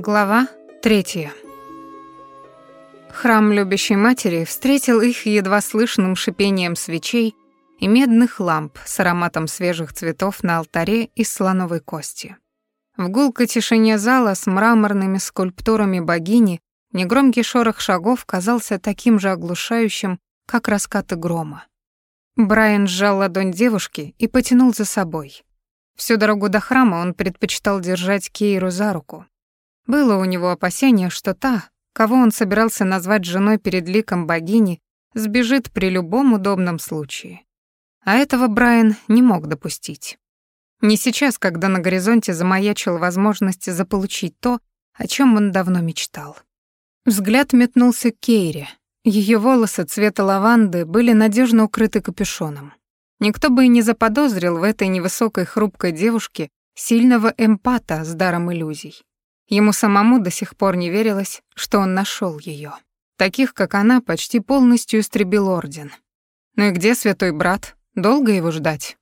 Глава третья. Храм любящей матери встретил их едва слышным шипением свечей и медных ламп с ароматом свежих цветов на алтаре из слоновой кости. В гулкой тишине зала с мраморными скульптурами богини негромкий шорох шагов казался таким же оглушающим, как раскаты грома. Брайан сжал ладонь девушки и потянул за собой. Всю дорогу до храма он предпочитал держать Кейру за руку, было у него опасение, что та, кого он собирался назвать женой перед ликом богини, сбежит при любом удобном случае. А этого Брайан не мог допустить. Не сейчас, когда на горизонте замаячила возможность заполучить то, о чем он давно мечтал. Взгляд метнулся к Кейре. Ее волосы цвета лаванды были надежно укрыты капюшоном. Никто бы и не заподозрил в этой невысокой хрупкой девушке сильного эмпата с даром иллюзий. Ему самому до сих пор не верилось, что он нашел ее. Таких, как она, почти полностью истребил Орден. Ну и где святой брат? Долго его ждать?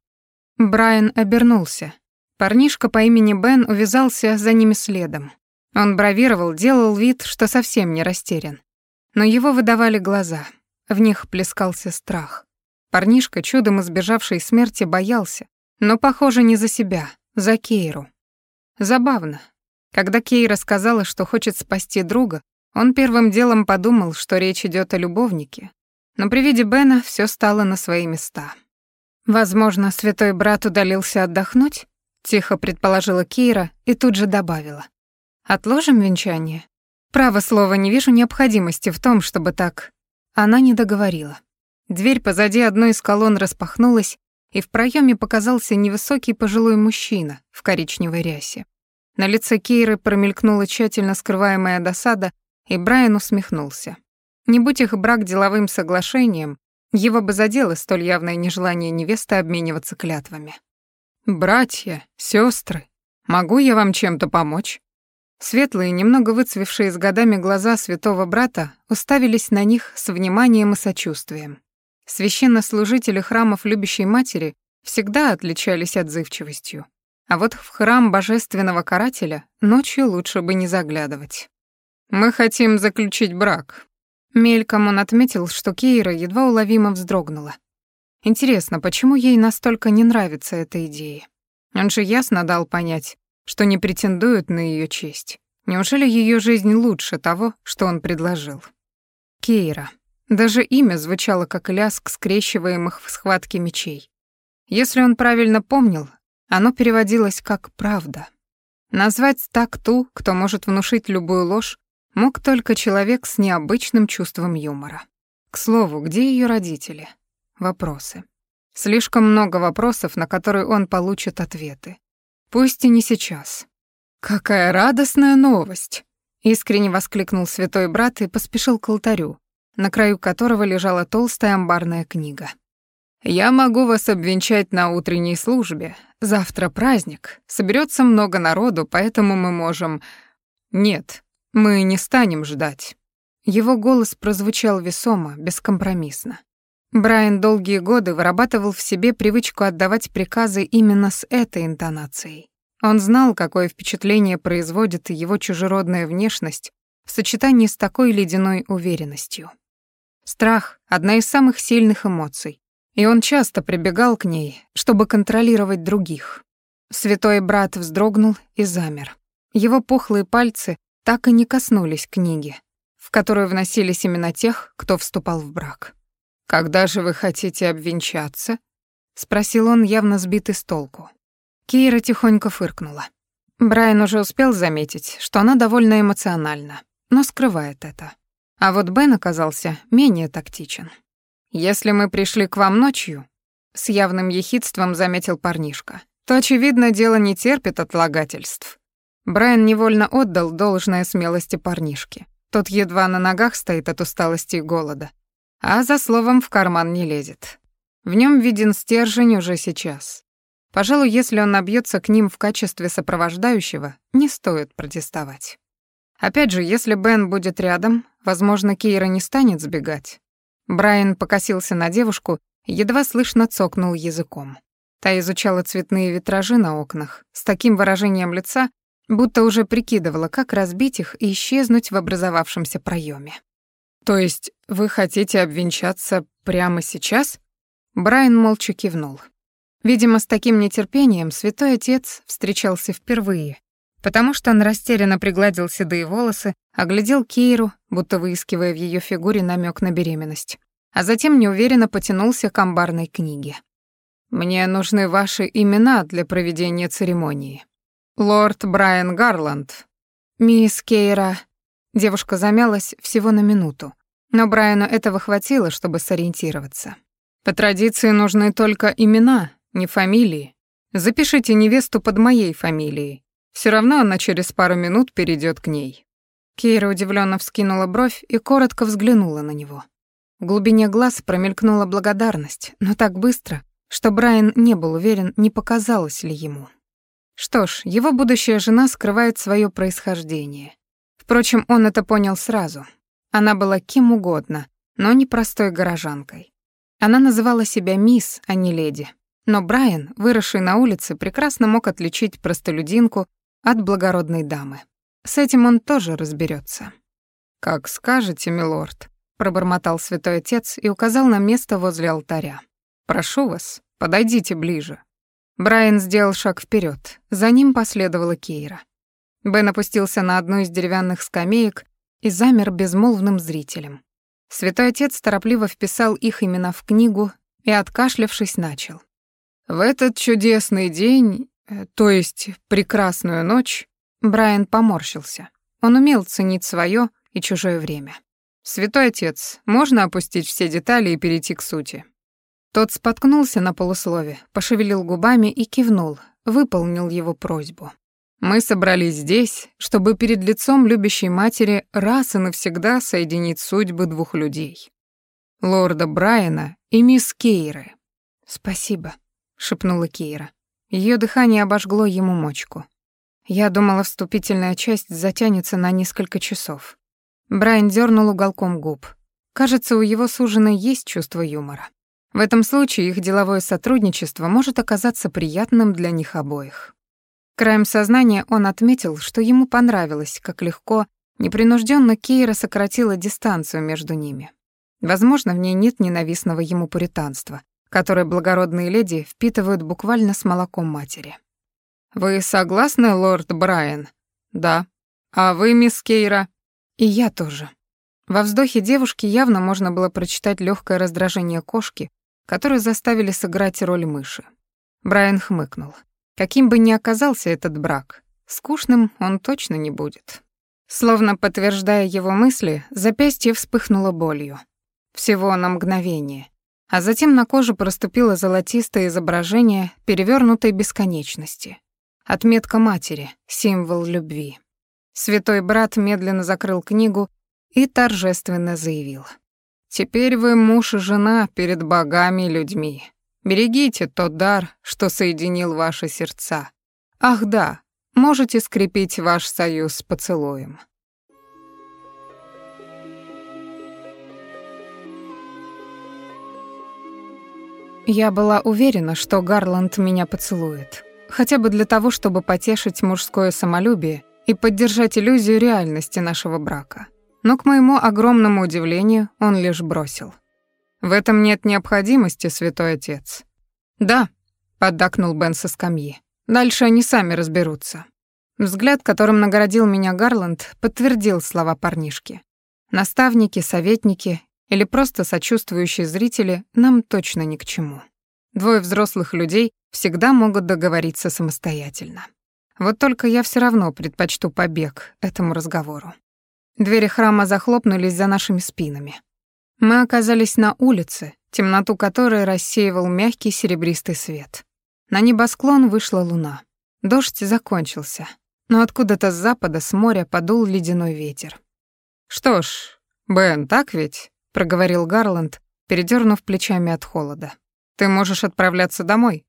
Брайан обернулся. Парнишка по имени Бен увязался за ними следом. Он бравировал, делал вид, что совсем не растерян. Но его выдавали глаза. В них плескался страх. Парнишка, чудом избежавший смерти, боялся. Но, похоже, не за себя, за Кейру. Забавно, когда Кей рассказала, что хочет спасти друга, он первым делом подумал, что речь идет о любовнике. Но при виде Бена все стало на свои места. «Возможно, святой брат удалился отдохнуть?» — тихо предположила Кейра и тут же добавила. «Отложим венчание? Право слово, не вижу необходимости в том, чтобы так...» Она не договорила. Дверь позади одной из колонн распахнулась, и в проеме показался невысокий пожилой мужчина в коричневой рясе. На лице Кейры промелькнула тщательно скрываемая досада, и Брайан усмехнулся. Не будь их брак деловым соглашением, его бы задело столь явное нежелание невесты обмениваться клятвами. «Братья, сестры, могу я вам чем-то помочь?» Светлые, немного выцвевшие с годами глаза святого брата уставились на них с вниманием и сочувствием. Священнослужители храмов любящей матери всегда отличались отзывчивостью. А вот в храм божественного карателя ночью лучше бы не заглядывать. «Мы хотим заключить брак». Мельком он отметил, что Кейра едва уловимо вздрогнула. Интересно, почему ей настолько не нравится эта идея? Он же ясно дал понять, что не претендует на ее честь. Неужели ее жизнь лучше того, что он предложил? Кейра. Даже имя звучало как ляск скрещиваемых в схватке мечей. Если он правильно помнил, оно переводилось как «правда». Назвать так ту, кто может внушить любую ложь, мог только человек с необычным чувством юмора. К слову, где ее родители? Вопросы. Слишком много вопросов, на которые он получит ответы. Пусть и не сейчас. «Какая радостная новость!» — искренне воскликнул святой брат и поспешил к алтарю, на краю которого лежала толстая амбарная книга. «Я могу вас обвенчать на утренней службе. Завтра праздник. Соберется много народу, поэтому мы можем...» «Нет, мы не станем ждать». Его голос прозвучал весомо, бескомпромиссно. Брайан долгие годы вырабатывал в себе привычку отдавать приказы именно с этой интонацией. Он знал, какое впечатление производит его чужеродная внешность в сочетании с такой ледяной уверенностью. Страх — одна из самых сильных эмоций, и он часто прибегал к ней, чтобы контролировать других. Святой брат вздрогнул и замер. Его пухлые пальцы так и не коснулись книги, в которую вносились имена тех, кто вступал в брак. «Когда же вы хотите обвенчаться?» — спросил он, явно сбитый с толку. Кейра тихонько фыркнула. Брайан уже успел заметить, что она довольно эмоциональна, но скрывает это. А вот Бен оказался менее тактичен. «Если мы пришли к вам ночью», — с явным ехидством заметил парнишка, «то, очевидно, дело не терпит отлагательств». Брайан невольно отдал должное смелости парнишке. Тот едва на ногах стоит от усталости и голода, а за словом в карман не лезет. В нем виден стержень уже сейчас. Пожалуй, если он набьется к ним в качестве сопровождающего, не стоит протестовать. Опять же, если Бен будет рядом, возможно, Кейра не станет сбегать. Брайан покосился на девушку едва слышно цокнул языком. Та изучала цветные витражи на окнах с таким выражением лица, будто уже прикидывала, как разбить их и исчезнуть в образовавшемся проеме. «То есть вы хотите обвенчаться прямо сейчас?» Брайан молча кивнул. Видимо, с таким нетерпением святой отец встречался впервые, потому что он растерянно пригладил седые волосы, оглядел Кейру, будто выискивая в ее фигуре намек на беременность, а затем неуверенно потянулся к амбарной книге. «Мне нужны ваши имена для проведения церемонии. Лорд Брайан Гарланд». «Мисс Кейра...» Девушка замялась всего на минуту, но Брайану этого хватило, чтобы сориентироваться. «По традиции нужны только имена, не фамилии. Запишите невесту под моей фамилией. Все равно она через пару минут перейдет к ней». Кейра удивленно вскинула бровь и коротко взглянула на него. В глубине глаз промелькнула благодарность, но так быстро, что Брайан не был уверен, не показалось ли ему. Что ж, его будущая жена скрывает свое происхождение. Впрочем, он это понял сразу. Она была кем угодно, но не простой горожанкой. Она называла себя мисс, а не леди. Но Брайан, выросший на улице, прекрасно мог отличить простолюдинку от благородной дамы. С этим он тоже разберется. «Как скажете, милорд», — пробормотал святой отец и указал на место возле алтаря. «Прошу вас, подойдите ближе». Брайан сделал шаг вперед, за ним последовала Кейра. Бен опустился на одну из деревянных скамеек и замер безмолвным зрителем. Святой отец торопливо вписал их имена в книгу и, откашлявшись, начал. «В этот чудесный день, то есть прекрасную ночь, Брайан поморщился. Он умел ценить свое и чужое время. «Святой отец, можно опустить все детали и перейти к сути?» Тот споткнулся на полуслове, пошевелил губами и кивнул, выполнил его просьбу. «Мы собрались здесь, чтобы перед лицом любящей матери раз и навсегда соединить судьбы двух людей. Лорда Брайана и мисс Кейры». «Спасибо», — шепнула Кейра. Ее дыхание обожгло ему мочку. Я думала, вступительная часть затянется на несколько часов. Брайан дернул уголком губ. Кажется, у его суженой есть чувство юмора. В этом случае их деловое сотрудничество может оказаться приятным для них обоих. Краем сознания он отметил, что ему понравилось, как легко, непринужденно Кейра сократила дистанцию между ними. Возможно, в ней нет ненавистного ему пуританства, которое благородные леди впитывают буквально с молоком матери. «Вы согласны, лорд Брайан?» «Да». «А вы, мисс Кейра?» «И я тоже». Во вздохе девушки явно можно было прочитать легкое раздражение кошки, которую заставили сыграть роль мыши. Брайан хмыкнул. Каким бы ни оказался этот брак, скучным он точно не будет. Словно подтверждая его мысли, запястье вспыхнуло болью. Всего на мгновение. А затем на коже проступило золотистое изображение перевернутой бесконечности. Отметка матери, символ любви. Святой брат медленно закрыл книгу и торжественно заявил. «Теперь вы муж и жена перед богами и людьми. Берегите тот дар, что соединил ваши сердца. Ах да, можете скрепить ваш союз поцелуем». Я была уверена, что Гарланд меня поцелует хотя бы для того, чтобы потешить мужское самолюбие и поддержать иллюзию реальности нашего брака. Но, к моему огромному удивлению, он лишь бросил. «В этом нет необходимости, святой отец». «Да», — поддакнул Бен со скамьи. «Дальше они сами разберутся». Взгляд, которым наградил меня Гарланд, подтвердил слова парнишки. Наставники, советники или просто сочувствующие зрители нам точно ни к чему. Двое взрослых людей всегда могут договориться самостоятельно. Вот только я все равно предпочту побег этому разговору. Двери храма захлопнулись за нашими спинами. Мы оказались на улице, темноту которой рассеивал мягкий серебристый свет. На небосклон вышла луна. Дождь закончился, но откуда-то с запада, с моря подул ледяной ветер. «Что ж, Бен, так ведь?» — проговорил Гарланд, передернув плечами от холода. Ты можешь отправляться домой.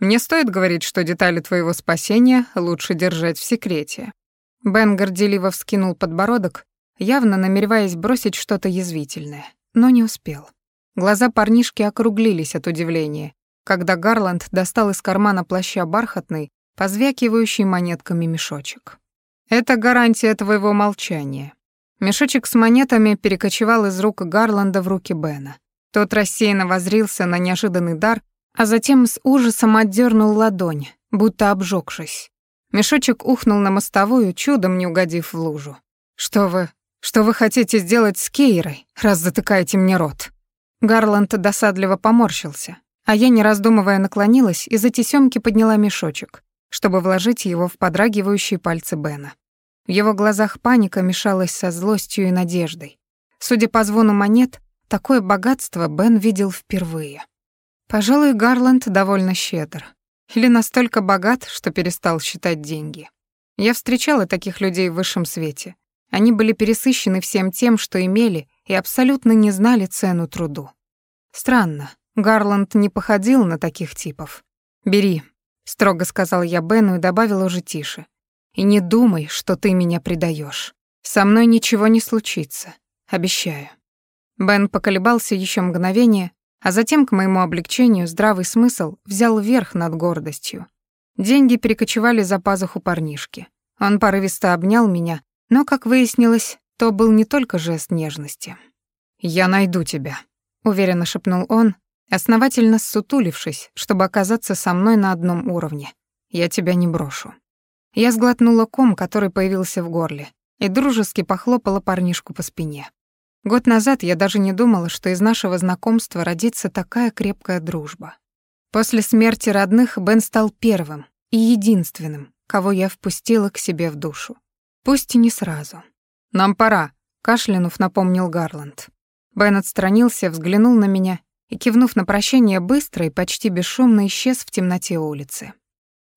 Мне стоит говорить, что детали твоего спасения лучше держать в секрете». Бен горделиво вскинул подбородок, явно намереваясь бросить что-то язвительное, но не успел. Глаза парнишки округлились от удивления, когда Гарланд достал из кармана плаща бархатный, позвякивающий монетками мешочек. «Это гарантия твоего молчания». Мешочек с монетами перекочевал из рук Гарланда в руки Бена. Тот рассеянно возрился на неожиданный дар, а затем с ужасом отдернул ладонь, будто обжегшись. Мешочек ухнул на мостовую, чудом не угодив в лужу. «Что вы... что вы хотите сделать с Кейрой, раз затыкаете мне рот?» Гарланд досадливо поморщился, а я, не раздумывая, наклонилась и за тесёмки подняла мешочек, чтобы вложить его в подрагивающие пальцы Бена. В его глазах паника мешалась со злостью и надеждой. Судя по звону монет, такое богатство Бен видел впервые. Пожалуй, Гарланд довольно щедр. Или настолько богат, что перестал считать деньги. Я встречала таких людей в высшем свете. Они были пересыщены всем тем, что имели, и абсолютно не знали цену труду. Странно, Гарланд не походил на таких типов. «Бери», — строго сказал я Бену и добавил уже тише. «И не думай, что ты меня предаешь. Со мной ничего не случится. Обещаю». Бен поколебался еще мгновение, а затем, к моему облегчению, здравый смысл взял верх над гордостью. Деньги перекочевали за пазуху парнишки. Он порывисто обнял меня, но, как выяснилось, то был не только жест нежности. «Я найду тебя», — уверенно шепнул он, основательно ссутулившись, чтобы оказаться со мной на одном уровне. «Я тебя не брошу». Я сглотнула ком, который появился в горле, и дружески похлопала парнишку по спине. Год назад я даже не думала, что из нашего знакомства родится такая крепкая дружба. После смерти родных Бен стал первым и единственным, кого я впустила к себе в душу. Пусть и не сразу. «Нам пора», — кашлянув напомнил Гарланд. Бен отстранился, взглянул на меня и, кивнув на прощание, быстро и почти бесшумно исчез в темноте улицы.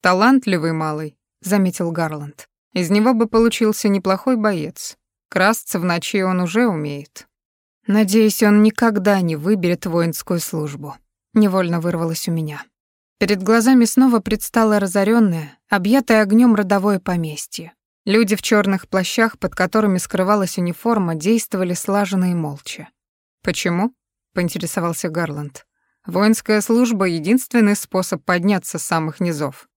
«Талантливый малый», — заметил Гарланд. «Из него бы получился неплохой боец. Красться в ночи он уже умеет. Надеюсь, он никогда не выберет воинскую службу. Невольно вырвалось у меня. Перед глазами снова предстало разоренное, объятое огнем родовое поместье. Люди в черных плащах, под которыми скрывалась униформа, действовали слаженно и молча. «Почему?» — поинтересовался Гарланд. «Воинская служба — единственный способ подняться с самых низов».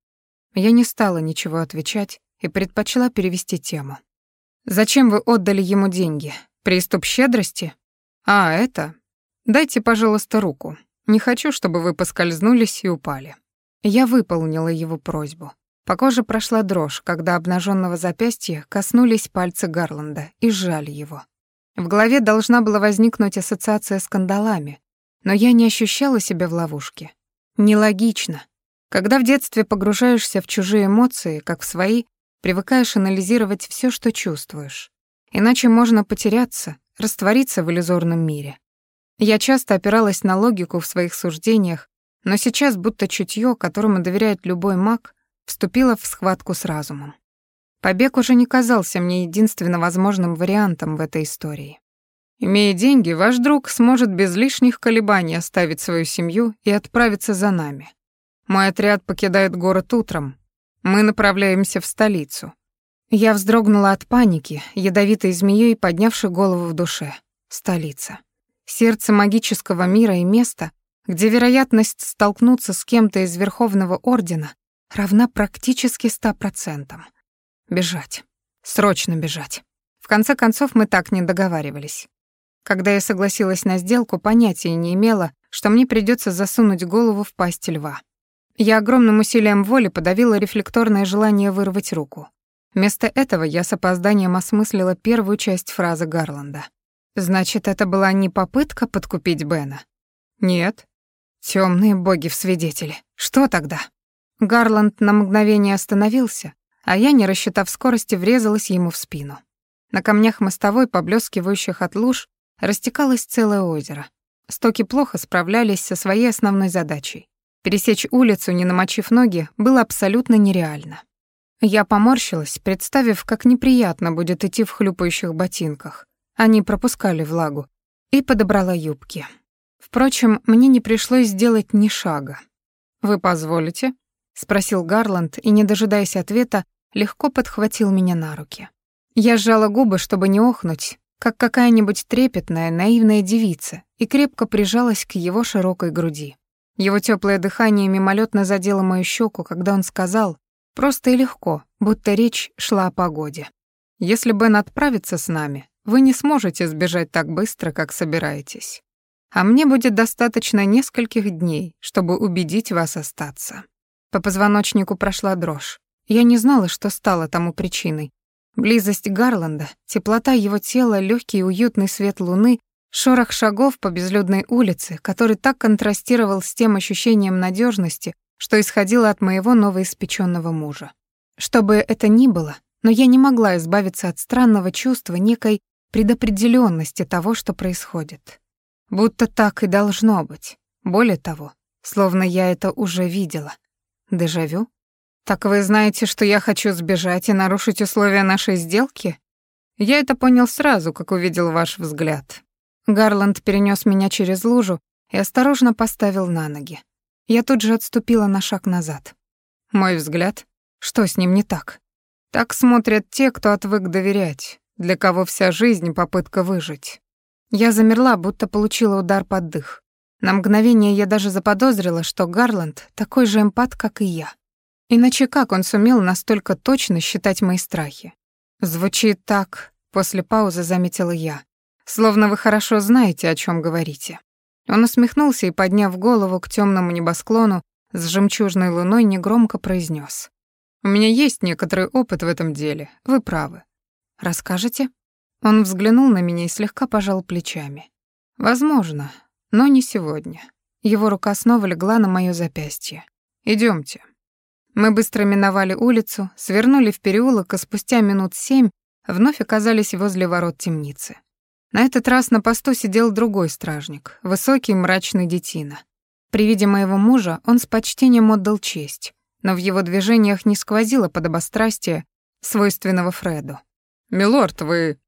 Я не стала ничего отвечать и предпочла перевести тему. Зачем вы отдали ему деньги? Приступ щедрости? А, это? Дайте, пожалуйста, руку. Не хочу, чтобы вы поскользнулись и упали. Я выполнила его просьбу. По коже прошла дрожь, когда обнаженного запястья коснулись пальцы Гарланда и сжали его. В голове должна была возникнуть ассоциация с кандалами, но я не ощущала себя в ловушке. Нелогично. Когда в детстве погружаешься в чужие эмоции, как в свои, привыкаешь анализировать все, что чувствуешь. Иначе можно потеряться, раствориться в иллюзорном мире. Я часто опиралась на логику в своих суждениях, но сейчас будто чутье, которому доверяет любой маг, вступило в схватку с разумом. Побег уже не казался мне единственно возможным вариантом в этой истории. Имея деньги, ваш друг сможет без лишних колебаний оставить свою семью и отправиться за нами. Мой отряд покидает город утром, мы направляемся в столицу. Я вздрогнула от паники, ядовитой змеей, поднявшей голову в душе. Столица. Сердце магического мира и место, где вероятность столкнуться с кем-то из Верховного Ордена равна практически ста процентам. Бежать. Срочно бежать. В конце концов, мы так не договаривались. Когда я согласилась на сделку, понятия не имела, что мне придется засунуть голову в пасть льва. Я огромным усилием воли подавила рефлекторное желание вырвать руку. Вместо этого я с опозданием осмыслила первую часть фразы Гарланда. Значит, это была не попытка подкупить Бена? Нет. Темные боги в свидетели. Что тогда? Гарланд на мгновение остановился, а я, не рассчитав скорости, врезалась ему в спину. На камнях мостовой, поблескивающих от луж, растекалось целое озеро. Стоки плохо справлялись со своей основной задачей Пересечь улицу, не намочив ноги, было абсолютно нереально. Я поморщилась, представив, как неприятно будет идти в хлюпающих ботинках. Они пропускали влагу. И подобрала юбки. Впрочем, мне не пришлось сделать ни шага. «Вы позволите?» — спросил Гарланд, и, не дожидаясь ответа, легко подхватил меня на руки. Я сжала губы, чтобы не охнуть, как какая-нибудь трепетная, наивная девица, и крепко прижалась к его широкой груди. Его теплое дыхание мимолетно задело мою щеку, когда он сказал, Просто и легко, будто речь шла о погоде. Если Бен отправится с нами, вы не сможете сбежать так быстро, как собираетесь. А мне будет достаточно нескольких дней, чтобы убедить вас остаться. По позвоночнику прошла дрожь. Я не знала, что стало тому причиной. Близость Гарланда, теплота его тела, легкий и уютный свет луны, шорох шагов по безлюдной улице, который так контрастировал с тем ощущением надежности, что исходило от моего новоиспеченного мужа. Что бы это ни было, но я не могла избавиться от странного чувства некой предопределенности того, что происходит. Будто так и должно быть. Более того, словно я это уже видела. Дежавю? Так вы знаете, что я хочу сбежать и нарушить условия нашей сделки? Я это понял сразу, как увидел ваш взгляд. Гарланд перенес меня через лужу и осторожно поставил на ноги. Я тут же отступила на шаг назад. Мой взгляд? Что с ним не так? Так смотрят те, кто отвык доверять, для кого вся жизнь — попытка выжить. Я замерла, будто получила удар под дых. На мгновение я даже заподозрила, что Гарланд такой же эмпат, как и я. Иначе как он сумел настолько точно считать мои страхи? Звучит так, после паузы заметила я. Словно вы хорошо знаете, о чем говорите. Он усмехнулся и, подняв голову к темному небосклону с жемчужной луной, негромко произнес: «У меня есть некоторый опыт в этом деле, вы правы. Расскажете?» Он взглянул на меня и слегка пожал плечами. «Возможно, но не сегодня». Его рука снова легла на моё запястье. Идемте. Мы быстро миновали улицу, свернули в переулок и спустя минут семь вновь оказались возле ворот темницы. На этот раз на посту сидел другой стражник, высокий мрачный детина. При виде моего мужа он с почтением отдал честь, но в его движениях не сквозило подобострастия, свойственного Фреду. «Милорд, вы...»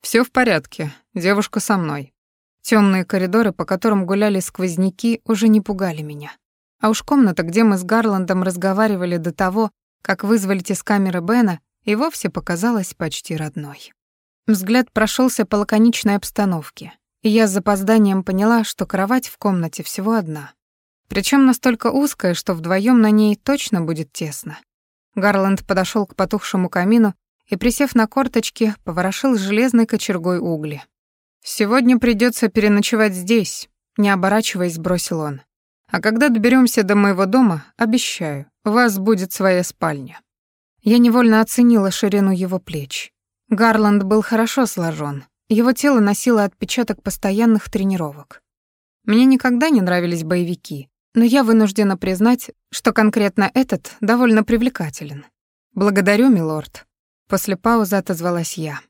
«Всё в порядке, девушка со мной». Темные коридоры, по которым гуляли сквозняки, уже не пугали меня. А уж комната, где мы с Гарландом разговаривали до того, как вызволить из камеры Бена, и вовсе показалась почти родной. Взгляд прошелся по лаконичной обстановке, и я с запозданием поняла, что кровать в комнате всего одна. Причем настолько узкая, что вдвоем на ней точно будет тесно. Гарланд подошел к потухшему камину и, присев на корточки, поворошил железной кочергой угли. «Сегодня придется переночевать здесь», — не оборачиваясь, бросил он. «А когда доберемся до моего дома, обещаю, у вас будет своя спальня». Я невольно оценила ширину его плеч. Гарланд был хорошо сложен. Его тело носило отпечаток постоянных тренировок. Мне никогда не нравились боевики, но я вынуждена признать, что конкретно этот довольно привлекателен. Благодарю, милорд. После паузы отозвалась я.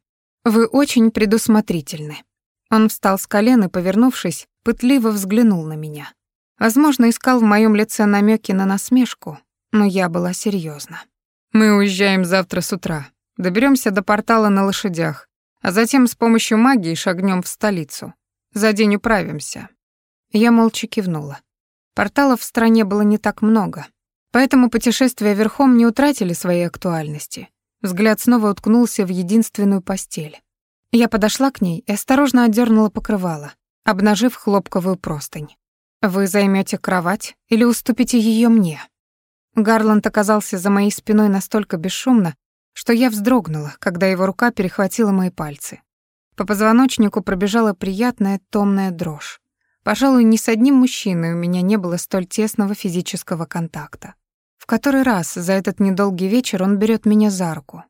Вы очень предусмотрительны. Он встал с колен и, повернувшись, пытливо взглянул на меня. Возможно, искал в моем лице намеки на насмешку, но я была серьезна. Мы уезжаем завтра с утра, Доберемся до портала на лошадях, а затем с помощью магии шагнем в столицу. За день управимся». Я молча кивнула. Порталов в стране было не так много, поэтому путешествия верхом не утратили своей актуальности. Взгляд снова уткнулся в единственную постель. Я подошла к ней и осторожно отдернула покрывало, обнажив хлопковую простынь. «Вы займете кровать или уступите ее мне?» Гарланд оказался за моей спиной настолько бесшумно, что я вздрогнула, когда его рука перехватила мои пальцы. По позвоночнику пробежала приятная томная дрожь. Пожалуй, ни с одним мужчиной у меня не было столь тесного физического контакта. В который раз за этот недолгий вечер он берет меня за руку.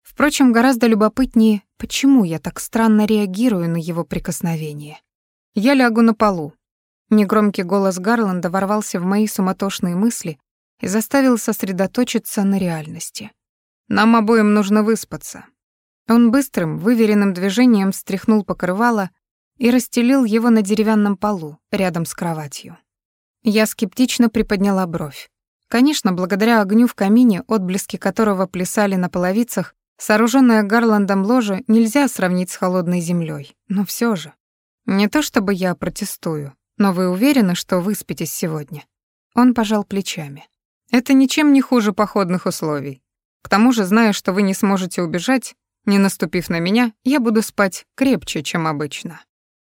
Впрочем, гораздо любопытнее, почему я так странно реагирую на его прикосновение. Я лягу на полу. Негромкий голос Гарланда ворвался в мои суматошные мысли и заставил сосредоточиться на реальности. Нам обоим нужно выспаться». Он быстрым, выверенным движением стряхнул покрывало и расстелил его на деревянном полу, рядом с кроватью. Я скептично приподняла бровь. Конечно, благодаря огню в камине, отблески которого плясали на половицах, сооруженное Гарландом ложе нельзя сравнить с холодной землей, но все же. Не то чтобы я протестую, но вы уверены, что выспитесь сегодня? Он пожал плечами. Это ничем не хуже походных условий. К тому же, зная, что вы не сможете убежать, не наступив на меня, я буду спать крепче, чем обычно.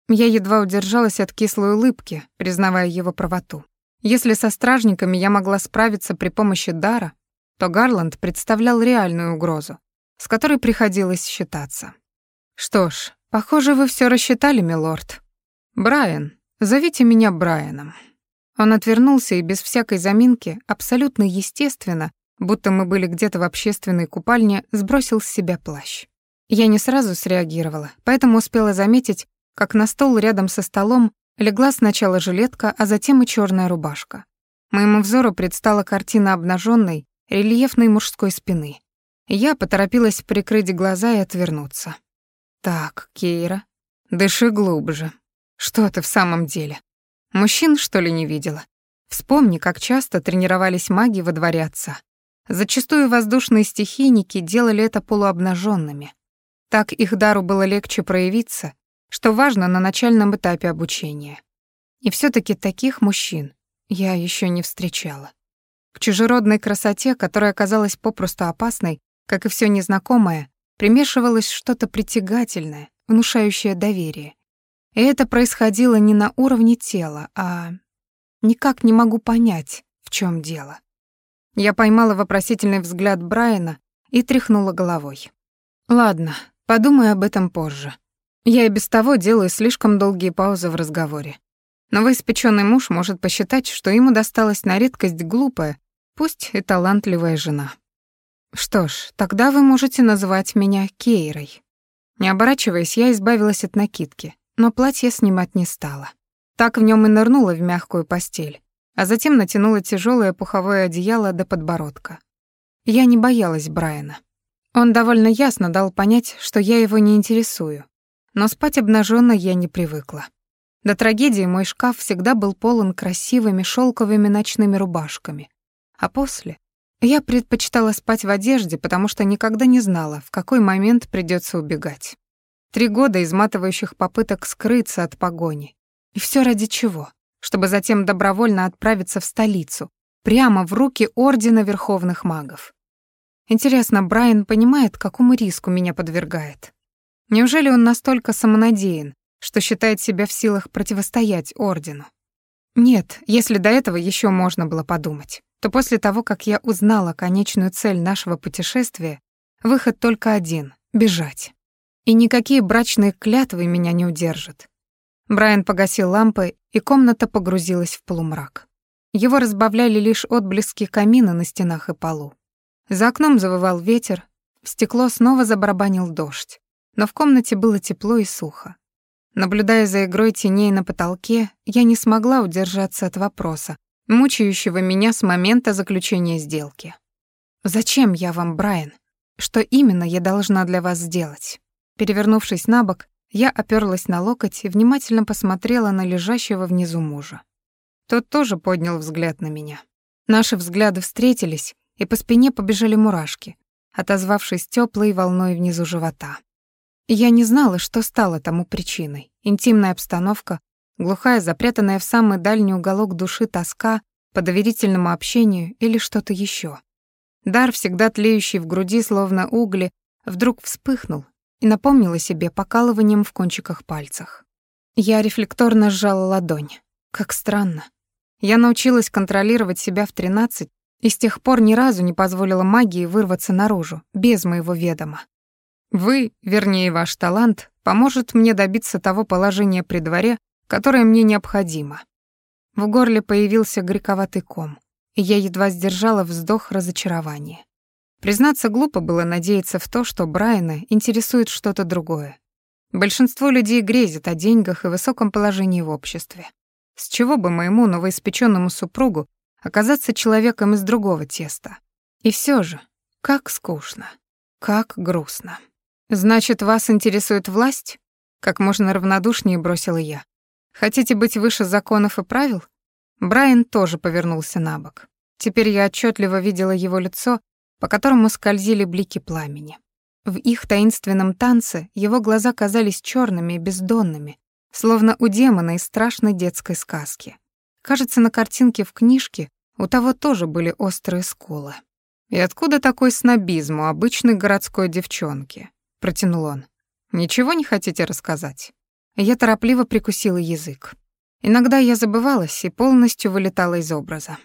Я едва удержалась от кислой улыбки, признавая его правоту. Если со стражниками я могла справиться при помощи дара, то Гарланд представлял реальную угрозу, с которой приходилось считаться. «Что ж, похоже, вы все рассчитали, милорд. Брайан, зовите меня Брайаном». Он отвернулся и без всякой заминки, абсолютно естественно, будто мы были где-то в общественной купальне, сбросил с себя плащ. Я не сразу среагировала, поэтому успела заметить, как на стол рядом со столом легла сначала жилетка, а затем и черная рубашка. Моему взору предстала картина обнаженной, рельефной мужской спины. Я поторопилась прикрыть глаза и отвернуться. «Так, Кейра, дыши глубже. Что ты в самом деле? Мужчин, что ли, не видела? Вспомни, как часто тренировались маги во дворе отца. Зачастую воздушные стихийники делали это полуобнаженными. Так их дару было легче проявиться, что важно на начальном этапе обучения. И все таки таких мужчин я еще не встречала. К чужеродной красоте, которая оказалась попросту опасной, как и все незнакомое, примешивалось что-то притягательное, внушающее доверие. И это происходило не на уровне тела, а... Никак не могу понять, в чем дело. Я поймала вопросительный взгляд Брайана и тряхнула головой. Ладно, подумаю об этом позже. Я и без того делаю слишком долгие паузы в разговоре. Новоиспечённый муж может посчитать, что ему досталась на редкость глупая, пусть и талантливая жена. Что ж, тогда вы можете называть меня Кейрой. Не оборачиваясь, я избавилась от накидки, но платье снимать не стала. Так в нем и нырнула в мягкую постель, а затем натянула тяжелое пуховое одеяло до подбородка. Я не боялась Брайана. Он довольно ясно дал понять, что я его не интересую, но спать обнаженно я не привыкла. До трагедии мой шкаф всегда был полон красивыми шелковыми ночными рубашками, а после я предпочитала спать в одежде, потому что никогда не знала, в какой момент придется убегать. Три года изматывающих попыток скрыться от погони. И все ради чего? Чтобы затем добровольно отправиться в столицу, прямо в руки Ордена Верховных Магов. Интересно, Брайан понимает, какому риску меня подвергает? Неужели он настолько самонадеян, что считает себя в силах противостоять Ордену? Нет, если до этого еще можно было подумать то после того, как я узнала конечную цель нашего путешествия, выход только один — бежать. И никакие брачные клятвы меня не удержат. Брайан погасил лампы, и комната погрузилась в полумрак. Его разбавляли лишь отблески камина на стенах и полу. За окном завывал ветер, в стекло снова забарабанил дождь, но в комнате было тепло и сухо. Наблюдая за игрой теней на потолке, я не смогла удержаться от вопроса, мучающего меня с момента заключения сделки. «Зачем я вам, Брайан? Что именно я должна для вас сделать?» Перевернувшись на бок, я оперлась на локоть и внимательно посмотрела на лежащего внизу мужа. Тот тоже поднял взгляд на меня. Наши взгляды встретились, и по спине побежали мурашки, отозвавшись теплой волной внизу живота. Я не знала, что стало тому причиной. Интимная обстановка, глухая, запрятанная в самый дальний уголок души тоска по доверительному общению или что-то еще. Дар, всегда тлеющий в груди, словно угли, вдруг вспыхнул и напомнил о себе покалыванием в кончиках пальцах. Я рефлекторно сжала ладонь. Как странно. Я научилась контролировать себя в 13 и с тех пор ни разу не позволила магии вырваться наружу, без моего ведома. Вы, вернее ваш талант, поможет мне добиться того положения при дворе, которое мне необходимо. В горле появился горьковатый ком, и я едва сдержала вздох разочарования. Признаться, глупо было надеяться в то, что Брайана интересует что-то другое. Большинство людей грезят о деньгах и высоком положении в обществе. С чего бы моему новоиспеченному супругу оказаться человеком из другого теста? И все же, как скучно, как грустно. «Значит, вас интересует власть?» Как можно равнодушнее бросила я. Хотите быть выше законов и правил? Брайан тоже повернулся на бок. Теперь я отчетливо видела его лицо, по которому скользили блики пламени. В их таинственном танце его глаза казались черными и бездонными, словно у демона из страшной детской сказки. Кажется, на картинке в книжке у того тоже были острые скулы. «И откуда такой снобизм у обычной городской девчонки?» — протянул он. «Ничего не хотите рассказать?» Я торопливо прикусила язык. Иногда я забывалась и полностью вылетала из образа.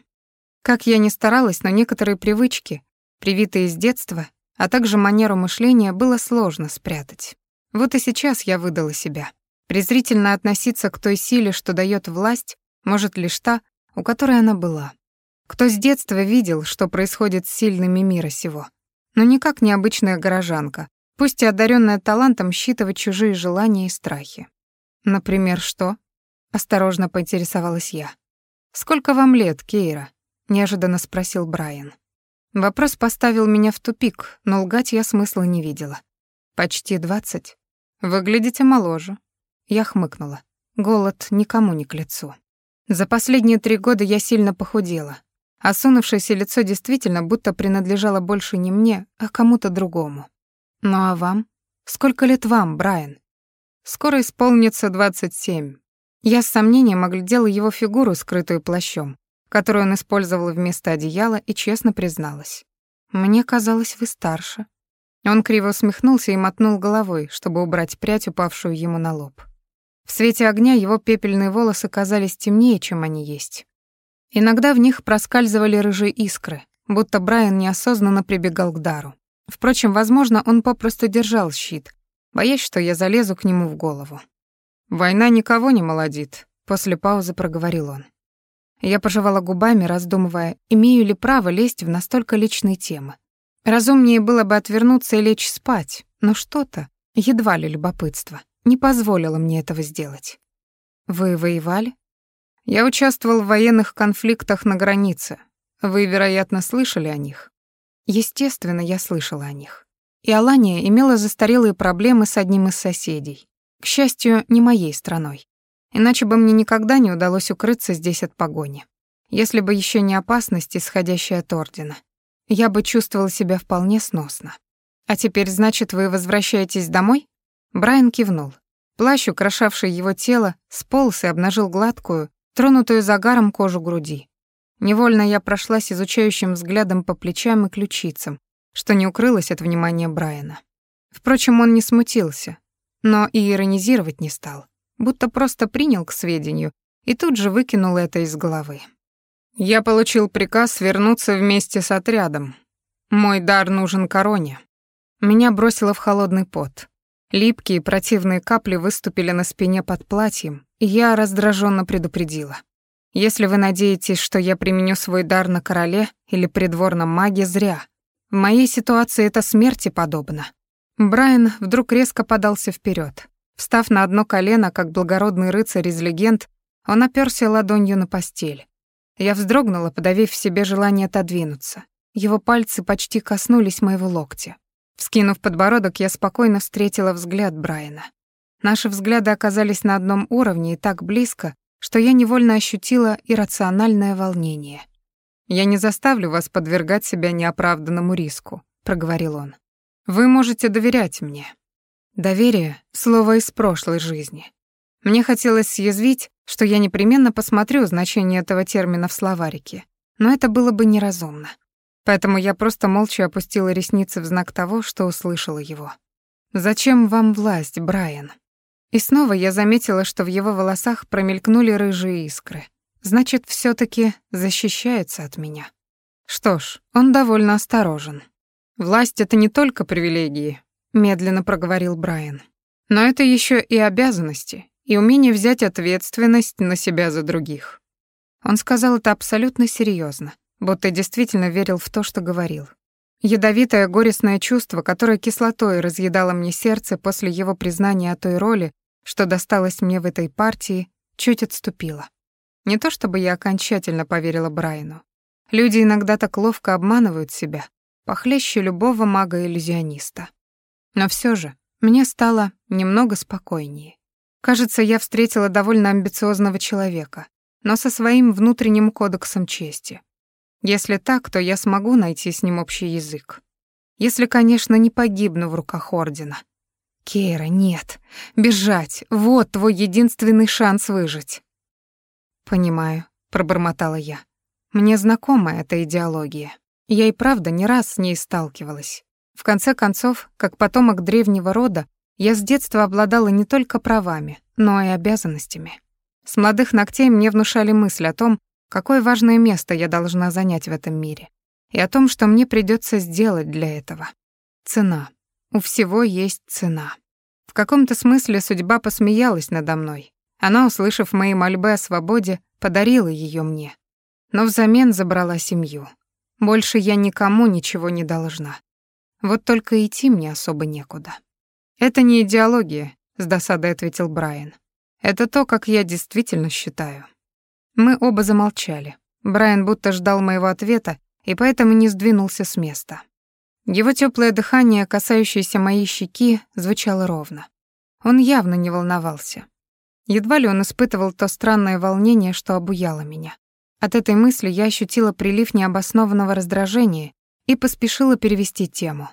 Как я ни старалась, но некоторые привычки, привитые с детства, а также манеру мышления было сложно спрятать. Вот и сейчас я выдала себя. Презрительно относиться к той силе, что дает власть, может лишь та, у которой она была. Кто с детства видел, что происходит с сильными мира сего, но никак не обычная горожанка, пусть и одаренная талантом считывать чужие желания и страхи. Например, что? Осторожно поинтересовалась я. «Сколько вам лет, Кейра?» — неожиданно спросил Брайан. Вопрос поставил меня в тупик, но лгать я смысла не видела. «Почти двадцать. Выглядите моложе». Я хмыкнула. Голод никому не к лицу. За последние три года я сильно похудела. Осунувшееся лицо действительно будто принадлежало больше не мне, а кому-то другому. Ну а вам? Сколько лет вам, Брайан? Скоро исполнится двадцать семь. Я с сомнением оглядела его фигуру, скрытую плащом, которую он использовал вместо одеяла, и честно призналась. «Мне казалось, вы старше». Он криво усмехнулся и мотнул головой, чтобы убрать прядь, упавшую ему на лоб. В свете огня его пепельные волосы казались темнее, чем они есть. Иногда в них проскальзывали рыжие искры, будто Брайан неосознанно прибегал к дару. Впрочем, возможно, он попросту держал щит, боясь, что я залезу к нему в голову. «Война никого не молодит», — после паузы проговорил он. Я пожевала губами, раздумывая, имею ли право лезть в настолько личные темы. Разумнее было бы отвернуться и лечь спать, но что-то, едва ли любопытство, не позволило мне этого сделать. «Вы воевали?» «Я участвовал в военных конфликтах на границе. Вы, вероятно, слышали о них?» Естественно, я слышала о них. И Алания имела застарелые проблемы с одним из соседей. К счастью, не моей страной. Иначе бы мне никогда не удалось укрыться здесь от погони. Если бы еще не опасность, исходящая от Ордена. Я бы чувствовала себя вполне сносно. «А теперь, значит, вы возвращаетесь домой?» Брайан кивнул. Плащ, украшавший его тело, сполз и обнажил гладкую, тронутую загаром кожу груди. Невольно я прошлась изучающим взглядом по плечам и ключицам, что не укрылось от внимания Брайана. Впрочем, он не смутился, но и иронизировать не стал, будто просто принял к сведению и тут же выкинул это из головы. «Я получил приказ вернуться вместе с отрядом. Мой дар нужен короне». Меня бросило в холодный пот. Липкие противные капли выступили на спине под платьем, и я раздраженно предупредила. «Если вы надеетесь, что я применю свой дар на короле или придворном маге, зря. В моей ситуации это смерти подобно. Брайан вдруг резко подался вперед. Встав на одно колено, как благородный рыцарь из легенд, он оперся ладонью на постель. Я вздрогнула, подавив в себе желание отодвинуться. Его пальцы почти коснулись моего локтя. Вскинув подбородок, я спокойно встретила взгляд Брайана. Наши взгляды оказались на одном уровне и так близко, что я невольно ощутила иррациональное волнение. «Я не заставлю вас подвергать себя неоправданному риску», — проговорил он. Вы можете доверять мне. Доверие — слово из прошлой жизни. Мне хотелось съязвить, что я непременно посмотрю значение этого термина в словарике, но это было бы неразумно. Поэтому я просто молча опустила ресницы в знак того, что услышала его. «Зачем вам власть, Брайан?» И снова я заметила, что в его волосах промелькнули рыжие искры. Значит, все таки защищается от меня. Что ж, он довольно осторожен. «Власть — это не только привилегии», — медленно проговорил Брайан. «Но это еще и обязанности, и умение взять ответственность на себя за других». Он сказал это абсолютно серьезно, будто действительно верил в то, что говорил. Ядовитое горестное чувство, которое кислотой разъедало мне сердце после его признания о той роли, что досталось мне в этой партии, чуть отступило. Не то чтобы я окончательно поверила Брайану. Люди иногда так ловко обманывают себя, похлеще любого мага-иллюзиониста. Но все же мне стало немного спокойнее. Кажется, я встретила довольно амбициозного человека, но со своим внутренним кодексом чести. Если так, то я смогу найти с ним общий язык. Если, конечно, не погибну в руках Ордена. Кейра, нет. Бежать. Вот твой единственный шанс выжить. Понимаю, пробормотала я. Мне знакома эта идеология. Я и правда не раз с ней сталкивалась. В конце концов, как потомок древнего рода, я с детства обладала не только правами, но и обязанностями. С молодых ногтей мне внушали мысль о том, какое важное место я должна занять в этом мире. и о том, что мне придется сделать для этого. Цена. У всего есть цена. В каком-то смысле судьба посмеялась надо мной. Она, услышав мои мольбы о свободе, подарила ее мне. Но взамен забрала семью. Больше я никому ничего не должна. Вот только идти мне особо некуда. «Это не идеология», — с досадой ответил Брайан. «Это то, как я действительно считаю». Мы оба замолчали. Брайан будто ждал моего ответа и поэтому не сдвинулся с места. Его теплое дыхание, касающееся моей щеки, звучало ровно. Он явно не волновался. Едва ли он испытывал то странное волнение, что обуяло меня. От этой мысли я ощутила прилив необоснованного раздражения и поспешила перевести тему.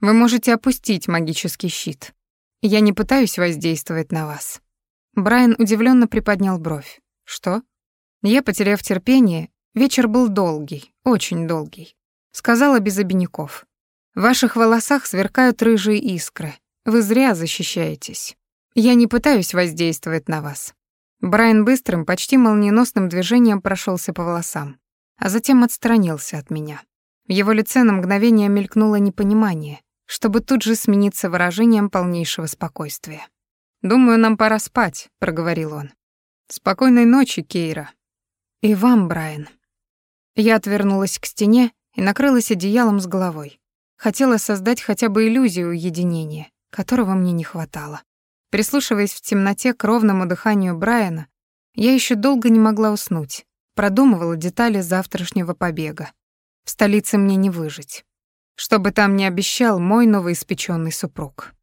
«Вы можете опустить магический щит. Я не пытаюсь воздействовать на вас». Брайан удивленно приподнял бровь. «Что?» Я, потеряв терпение, вечер был долгий, очень долгий. Сказала без обиняков. В ваших волосах сверкают рыжие искры. Вы зря защищаетесь. Я не пытаюсь воздействовать на вас. Брайан быстрым, почти молниеносным движением прошелся по волосам, а затем отстранился от меня. В его лице на мгновение мелькнуло непонимание, чтобы тут же смениться выражением полнейшего спокойствия. «Думаю, нам пора спать», — проговорил он. «Спокойной ночи, Кейра». «И вам, Брайан». Я отвернулась к стене и накрылась одеялом с головой. Хотела создать хотя бы иллюзию уединения, которого мне не хватало. Прислушиваясь в темноте к ровному дыханию Брайана, я еще долго не могла уснуть, продумывала детали завтрашнего побега. В столице мне не выжить. Что бы там ни обещал мой новоиспеченный супруг.